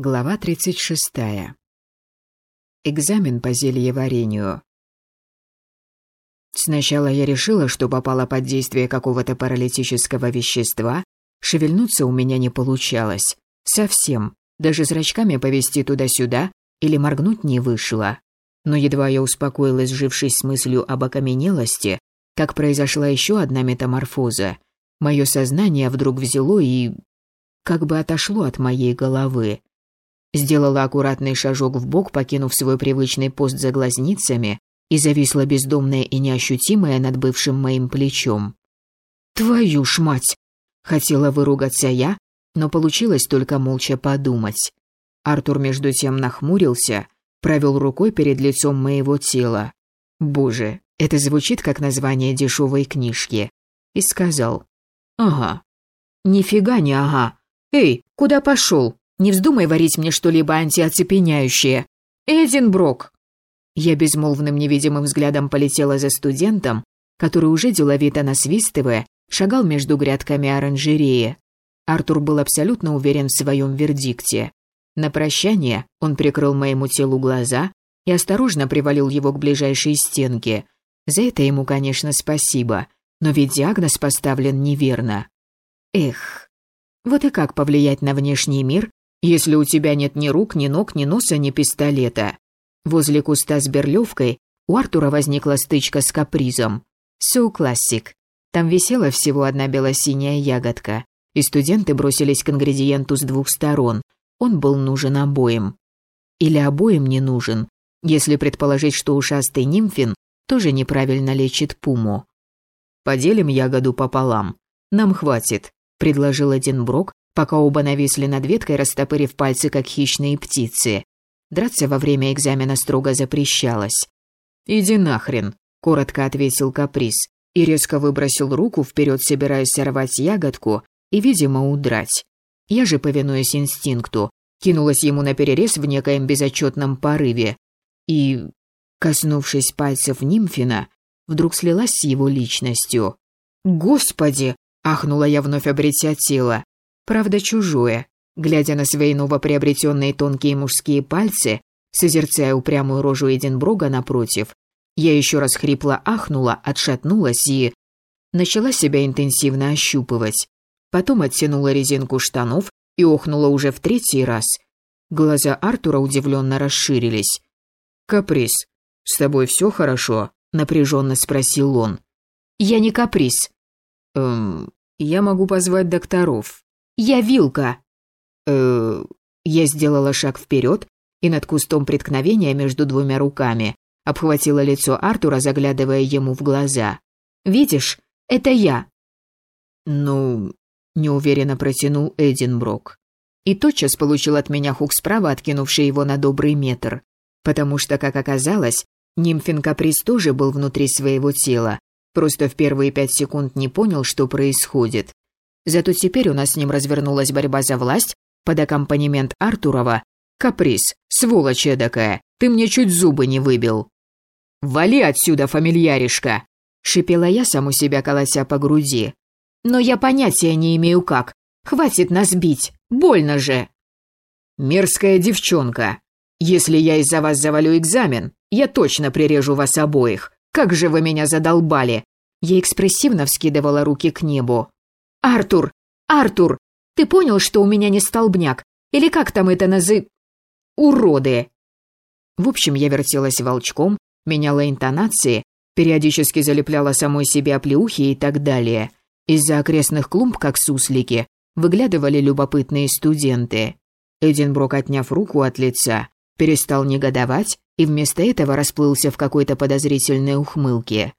Глава 36. Экзамен по зельеварению. Сначала я решила, что попала под действие какого-то паралитического вещества, шевельнуться у меня не получалось. Совсем. Даже зрачками повести туда-сюда или моргнуть не вышло. Но едва я успокоилась, жившись с мыслью об окаменелости, как произошла еще одна метаморфоза. Мое сознание вдруг взяло и... как бы отошло от моей головы. Сделала аккуратный шажок в бок, покинув свой привычный пост за глазницами, и зависла бездомная и неощутимая над бывшим моим плечом. «Твою ж мать!» Хотела выругаться я, но получилось только молча подумать. Артур между тем нахмурился, провел рукой перед лицом моего тела. «Боже, это звучит как название дешевой книжки». И сказал. «Ага». «Нифига не ага. Эй, куда пошел? Не вздумай варить мне что-либо антиоцепеняющее. Эдинброк!» Я безмолвным невидимым взглядом полетела за студентом, который уже деловито насвистывая, шагал между грядками оранжереи. Артур был абсолютно уверен в своем вердикте. На прощание он прикрыл моему телу глаза и осторожно привалил его к ближайшей стенке. За это ему, конечно, спасибо, но ведь диагноз поставлен неверно. Эх, вот и как повлиять на внешний мир, если у тебя нет ни рук, ни ног, ни носа, ни пистолета. Возле куста с берлевкой у Артура возникла стычка с капризом. Все классик. Там висела всего одна белосиняя ягодка, и студенты бросились к ингредиенту с двух сторон. Он был нужен обоим. Или обоим не нужен, если предположить, что ушастый нимфин тоже неправильно лечит пуму. «Поделим ягоду пополам. Нам хватит», — предложил один Брок, пока оба нависли над веткой, растопырив пальцы, как хищные птицы. Драться во время экзамена строго запрещалось. «Иди нахрен», — коротко ответил каприз и резко выбросил руку вперед, собираясь сорвать ягодку и, видимо, удрать. Я же, повинуясь инстинкту, кинулась ему на перерез в некоем безотчетном порыве и, коснувшись пальцев нимфина, вдруг слилась с его личностью. «Господи!» — ахнула я, вновь обретя тело правда чужое. Глядя на свои новоприобретенные тонкие мужские пальцы, созерцая упрямую рожу Эдинброга напротив, я еще раз хрипло ахнула, отшатнулась и... Начала себя интенсивно ощупывать. Потом оттянула резинку штанов и охнула уже в третий раз. Глаза Артура удивленно расширились. «Каприз, с тобой все хорошо?» — напряженно спросил он. «Я не каприз». «Эм, я могу позвать докторов. Я вилка!» э Я сделала шаг вперед и над кустом преткновения между двумя руками обхватила лицо Артура, заглядывая ему в глаза. «Видишь, это я!» «Ну...» — неуверенно протянул Эдинброк. И тотчас получил от меня хук справа, откинувший его на добрый метр. Потому что, как оказалось, нимфин Каприз тоже был внутри своего тела. Просто в первые пять секунд не понял, что происходит. Зато теперь у нас с ним развернулась борьба за власть под аккомпанемент Артурова. «Каприз, сволочь эдакая, ты мне чуть зубы не выбил». «Вали отсюда, фамильяришка!» — шипела я саму себя, колотя по груди. «Но я понятия не имею как. Хватит нас бить, больно же!» «Мерзкая девчонка, если я из-за вас завалю экзамен, я точно прирежу вас обоих. Как же вы меня задолбали!» Я экспрессивно вскидывала руки к небу. «Артур! Артур! Ты понял, что у меня не столбняк? Или как там это назы... уроды?» В общем, я вертелась волчком, меняла интонации, периодически залепляла самой себе оплеухи и так далее. Из-за окрестных клумб, как суслики, выглядывали любопытные студенты. Эдинброк, отняв руку от лица, перестал негодовать и вместо этого расплылся в какой-то подозрительной ухмылке.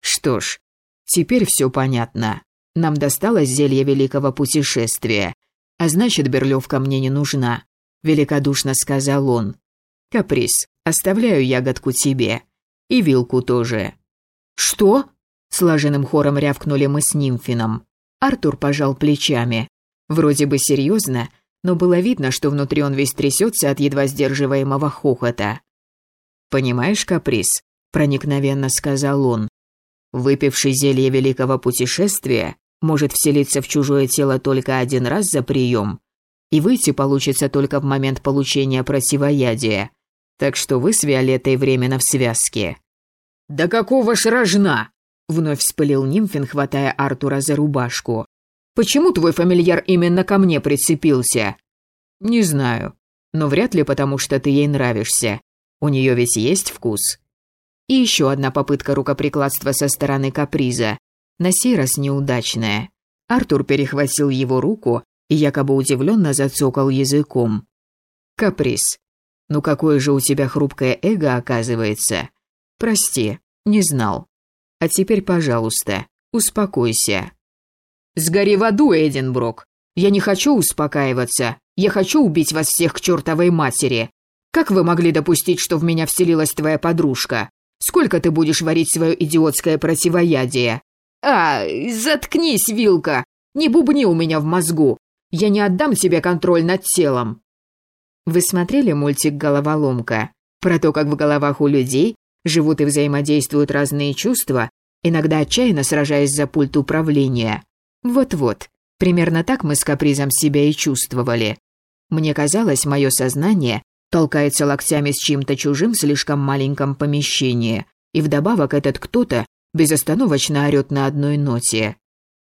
Что ж, теперь все понятно. Нам досталось зелье великого путешествия. А значит, берлёвка мне не нужна», — великодушно сказал он. «Каприз, оставляю ягодку тебе. И вилку тоже». «Что?» — слаженным хором рявкнули мы с нимфином. Артур пожал плечами. Вроде бы серьезно, но было видно, что внутри он весь трясется от едва сдерживаемого хохота. «Понимаешь, каприз?» — проникновенно сказал он. «Выпивший зелье великого путешествия может вселиться в чужое тело только один раз за прием. и выйти получится только в момент получения противоядия. Так что вы с Виолеттой временно в связке». «Да какого ж рожна?» — вновь вспылил Нимфин, хватая Артура за рубашку. «Почему твой фамильяр именно ко мне прицепился?» «Не знаю, но вряд ли потому, что ты ей нравишься. У нее ведь есть вкус». И еще одна попытка рукоприкладства со стороны каприза, на сей раз неудачная. Артур перехватил его руку и якобы удивленно зацокал языком. «Каприз. Ну какое же у тебя хрупкое эго оказывается? Прости, не знал. А теперь, пожалуйста, успокойся». «Сгори в аду, Эдинброк. Я не хочу успокаиваться. Я хочу убить вас всех к чертовой матери. Как вы могли допустить, что в меня вселилась твоя подружка? Сколько ты будешь варить свое идиотское противоядие? А, заткнись, Вилка. Не бубни у меня в мозгу. Я не отдам тебе контроль над телом. Вы смотрели мультик «Головоломка»? Про то, как в головах у людей живут и взаимодействуют разные чувства, иногда отчаянно сражаясь за пульт управления. Вот-вот, примерно так мы с капризом себя и чувствовали. Мне казалось, мое сознание толкается локтями с чьим-то чужим в слишком маленьком помещении, и вдобавок этот кто-то безостановочно орёт на одной ноте.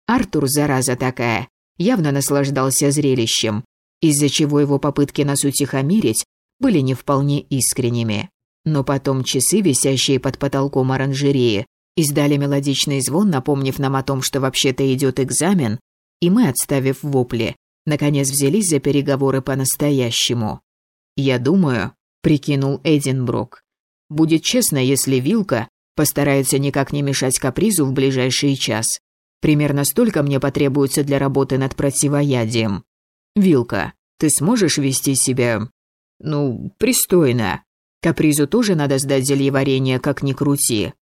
Артур, зараза такая, явно наслаждался зрелищем, из-за чего его попытки нас утихомирить были не вполне искренними. Но потом часы, висящие под потолком оранжереи, издали мелодичный звон, напомнив нам о том, что вообще-то идет экзамен, и мы, отставив вопли, наконец взялись за переговоры по-настоящему. «Я думаю», — прикинул Эдинброк, «будет честно, если Вилка постарается никак не мешать капризу в ближайший час. Примерно столько мне потребуется для работы над противоядием. Вилка, ты сможешь вести себя... ну, пристойно. Капризу тоже надо сдать зельеварение, как ни крути».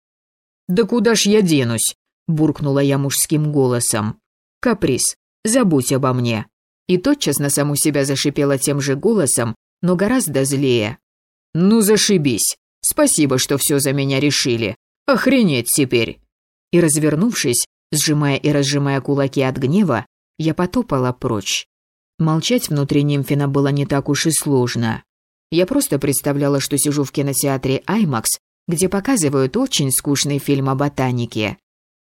«Да куда ж я денусь?» – буркнула я мужским голосом. «Каприз, забудь обо мне и тотчас на саму себя зашипела тем же голосом, но гораздо злее. «Ну зашибись! Спасибо, что все за меня решили! Охренеть теперь!» И развернувшись, сжимая и разжимая кулаки от гнева, я потопала прочь. Молчать внутри Нимфина было не так уж и сложно. Я просто представляла, что сижу в кинотеатре IMAX, где показывают очень скучный фильм о ботанике.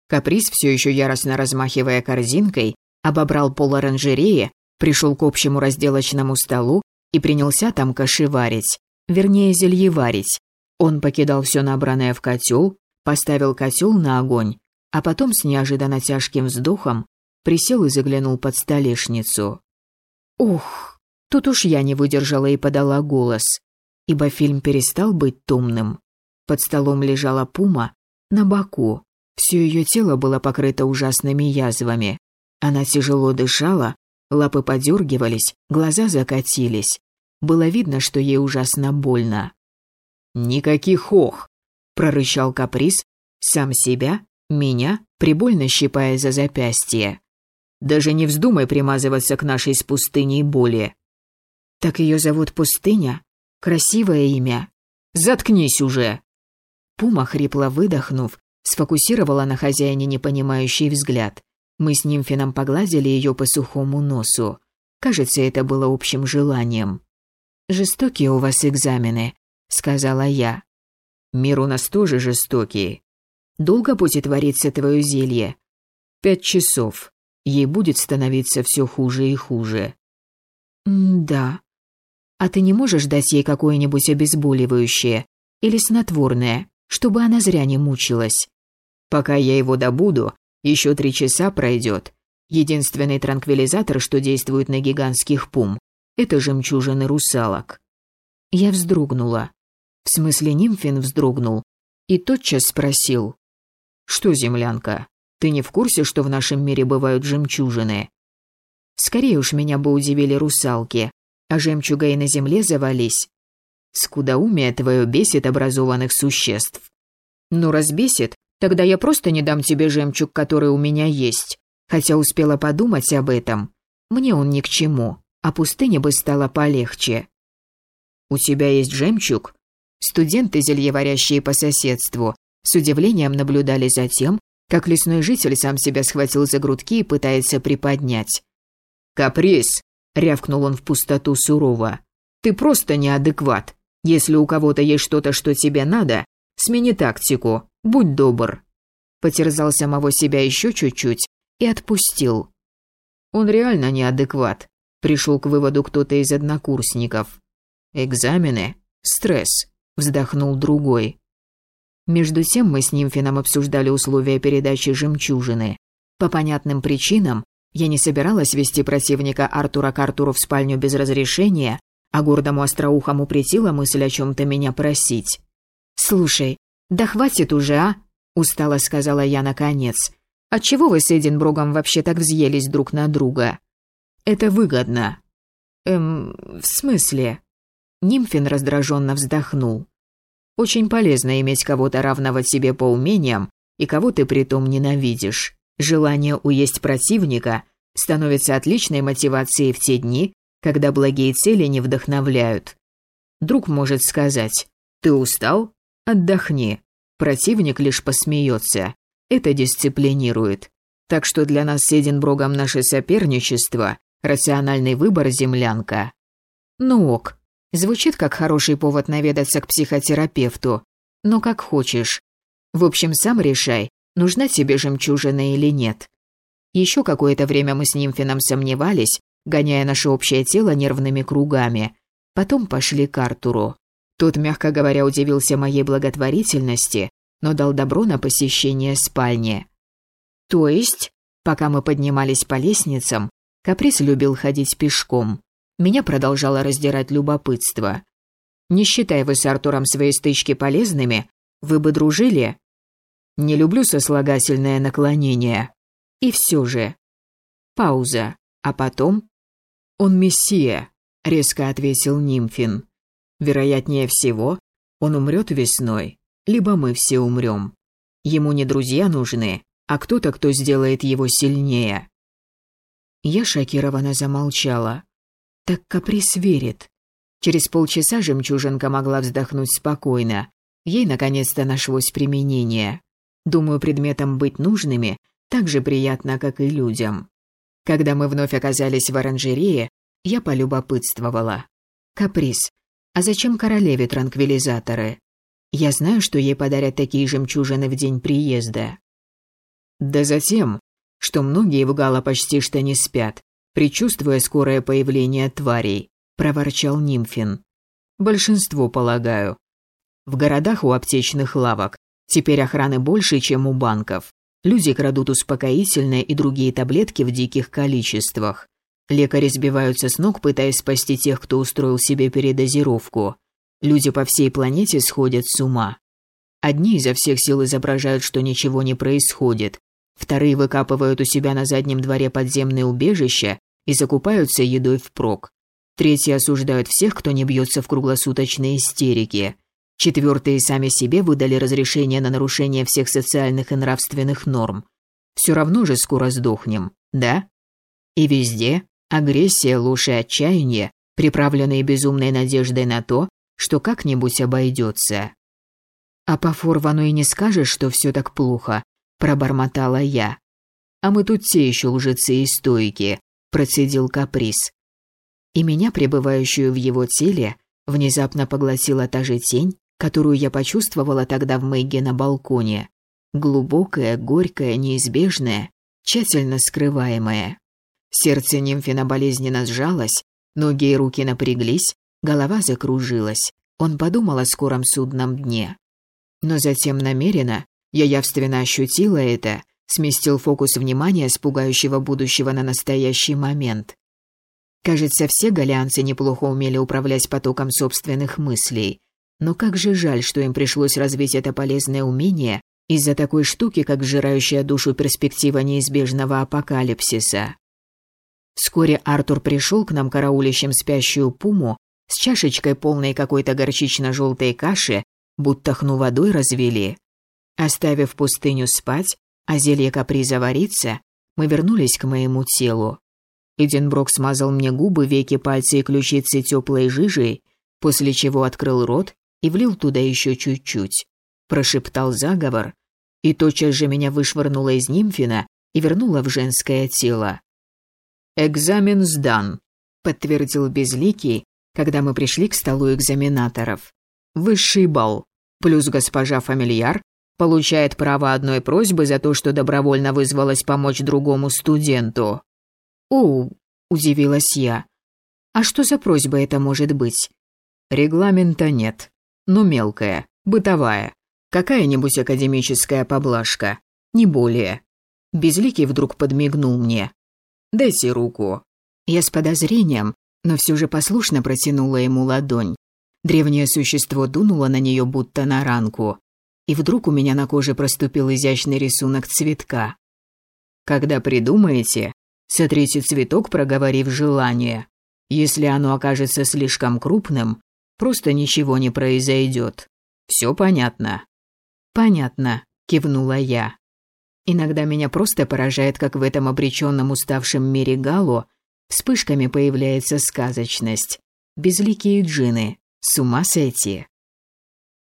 Каприз, все еще яростно размахивая корзинкой, обобрал пол оранжереи, пришел к общему разделочному столу и принялся там кашеварить, вернее зельеварить. Он покидал все набранное в котел, поставил котел на огонь, а потом с неожиданно тяжким вздохом присел и заглянул под столешницу. Ух, тут уж я не выдержала и подала голос, ибо фильм перестал быть томным. Под столом лежала пума на боку. Все ее тело было покрыто ужасными язвами. Она тяжело дышала, Лапы подергивались, глаза закатились. Было видно, что ей ужасно больно. «Никаких ох!» – прорычал каприз, сам себя, меня, прибольно щипая за запястье. «Даже не вздумай примазываться к нашей с пустыней боли». «Так ее зовут Пустыня? Красивое имя. Заткнись уже!» Пума, хрипло выдохнув, сфокусировала на хозяине непонимающий взгляд. Мы с Нимфином погладили ее по сухому носу. Кажется, это было общим желанием. «Жестокие у вас экзамены», — сказала я. «Мир у нас тоже жестокий. Долго будет вариться твое зелье?» «Пять часов. Ей будет становиться все хуже и хуже». «Да. А ты не можешь дать ей какое-нибудь обезболивающее или снотворное, чтобы она зря не мучилась?» «Пока я его добуду, еще три часа пройдет. Единственный транквилизатор, что действует на гигантских пум, это жемчужины русалок. Я вздрогнула. В смысле, Нимфин вздрогнул. И тотчас спросил. «Что, землянка, ты не в курсе, что в нашем мире бывают жемчужины?» Скорее уж меня бы удивили русалки, а жемчуга и на земле завались. Скудоумие твое бесит образованных существ. Ну, разбесит, Тогда я просто не дам тебе жемчуг, который у меня есть. Хотя успела подумать об этом. Мне он ни к чему, а пустыне бы стало полегче. У тебя есть жемчуг? Студенты, зельеварящие по соседству, с удивлением наблюдали за тем, как лесной житель сам себя схватил за грудки и пытается приподнять. «Каприз! – рявкнул он в пустоту сурово. «Ты просто неадекват. Если у кого-то есть что-то, что тебе надо, смени тактику, будь добр». Потерзал самого себя еще чуть-чуть и отпустил. Он реально неадекват. Пришел к выводу кто-то из однокурсников. «Экзамены? Стресс», – вздохнул другой. Между тем мы с Нимфином обсуждали условия передачи «Жемчужины». По понятным причинам я не собиралась вести противника Артура к Артуру в спальню без разрешения, а гордому остроухому претила мысль о чем-то меня просить. «Слушай, да хватит уже, а?» – устало сказала я наконец. «Отчего вы с Эдинброгом вообще так взъелись друг на друга?» «Это выгодно». «Эм, в смысле?» Нимфин раздраженно вздохнул. Очень полезно иметь кого-то равного тебе по умениям и кого ты притом ненавидишь. Желание уесть противника становится отличной мотивацией в те дни, когда благие цели не вдохновляют. Друг может сказать «Ты устал? Отдохни». Противник лишь посмеется. Это дисциплинирует. Так что для нас с Эдинброгом наше соперничество – рациональный выбор землянка. Ну ок, Звучит как хороший повод наведаться к психотерапевту. Но как хочешь. В общем, сам решай, нужна тебе жемчужина или нет. Еще какое-то время мы с Нимфином сомневались, гоняя наше общее тело нервными кругами. Потом пошли к Артуру. Тот, мягко говоря, удивился моей благотворительности, но дал добро на посещение спальни. То есть, пока мы поднимались по лестницам, Каприз любил ходить пешком. Меня продолжало раздирать любопытство. Не считай вы с Артуром свои стычки полезными, вы бы дружили? Не люблю сослагательное наклонение. И все же. Пауза. А потом? Он мессия, резко ответил Нимфин. Вероятнее всего, он умрет весной, либо мы все умрем. Ему не друзья нужны, а кто-то, кто сделает его сильнее. Я шокированно замолчала. Так каприз верит. Через полчаса жемчужинка могла вздохнуть спокойно. Ей наконец-то нашлось применение. Думаю, предметам быть нужными так же приятно, как и людям. Когда мы вновь оказались в оранжерее, я полюбопытствовала. «Каприз, а зачем королеве транквилизаторы? Я знаю, что ей подарят такие жемчужины в день приезда». «Да затем, что многие в Гала почти что не спят, предчувствуя скорое появление тварей», – проворчал Нимфин. «Большинство, полагаю. В городах у аптечных лавок теперь охраны больше, чем у банков. Люди крадут успокоительные и другие таблетки в диких количествах. Лекари сбиваются с ног, пытаясь спасти тех, кто устроил себе передозировку. Люди по всей планете сходят с ума. Одни изо всех сил изображают, что ничего не происходит, Вторые выкапывают у себя на заднем дворе подземные убежища и закупаются едой впрок. Третьи осуждают всех, кто не бьется в круглосуточные истерики. Четвертые сами себе выдали разрешение на нарушение всех социальных и нравственных норм. Все равно же скоро сдохнем, да? И везде агрессия, ложь и отчаяние, приправленные безумной надеждой на то, что как-нибудь обойдется. А по Форвану и не скажешь, что все так плохо, пробормотала я. А мы тут все еще лжецы и стойки, процедил каприз. И меня, пребывающую в его теле, внезапно поглотила та же тень, которую я почувствовала тогда в Мэгге на балконе. Глубокая, горькая, неизбежная, тщательно скрываемая. Сердце Нимфина болезненно сжалось, ноги и руки напряглись, голова закружилась. Он подумал о скором судном дне. Но затем намеренно, я явственно ощутила это, сместил фокус внимания с пугающего будущего на настоящий момент. Кажется, все галианцы неплохо умели управлять потоком собственных мыслей. Но как же жаль, что им пришлось развить это полезное умение из-за такой штуки, как сжирающая душу перспектива неизбежного апокалипсиса. Вскоре Артур пришел к нам караулищем спящую пуму с чашечкой полной какой-то горчично-желтой каши, будто хну водой развели. Оставив пустыню спать, а зелье каприза вариться, мы вернулись к моему телу. Эдинброк смазал мне губы, веки, пальцы и ключицы теплой жижей, после чего открыл рот и влил туда еще чуть-чуть. Прошептал заговор, и тотчас же меня вышвырнуло из нимфина и вернуло в женское тело. «Экзамен сдан», подтвердил Безликий, когда мы пришли к столу экзаменаторов. Высший балл. Плюс госпожа фамильяр получает право одной просьбы за то, что добровольно вызвалась помочь другому студенту. «О», – удивилась я. «А что за просьба это может быть?» «Регламента нет, но мелкая, бытовая. Какая-нибудь академическая поблажка, не более». Безликий вдруг подмигнул мне. «Дайте руку». Я с подозрением, но все же послушно протянула ему ладонь. Древнее существо дунуло на нее будто на ранку. И вдруг у меня на коже проступил изящный рисунок цветка. Когда придумаете, сотрите цветок, проговорив желание. Если оно окажется слишком крупным, просто ничего не произойдет. Все понятно? Понятно, кивнула я. Иногда меня просто поражает, как в этом обреченном уставшем мире Гало вспышками появляется сказочность. Безликие джины. С ума сойти.